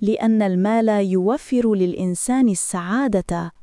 لأن المال يوفر للإنسان السعادة.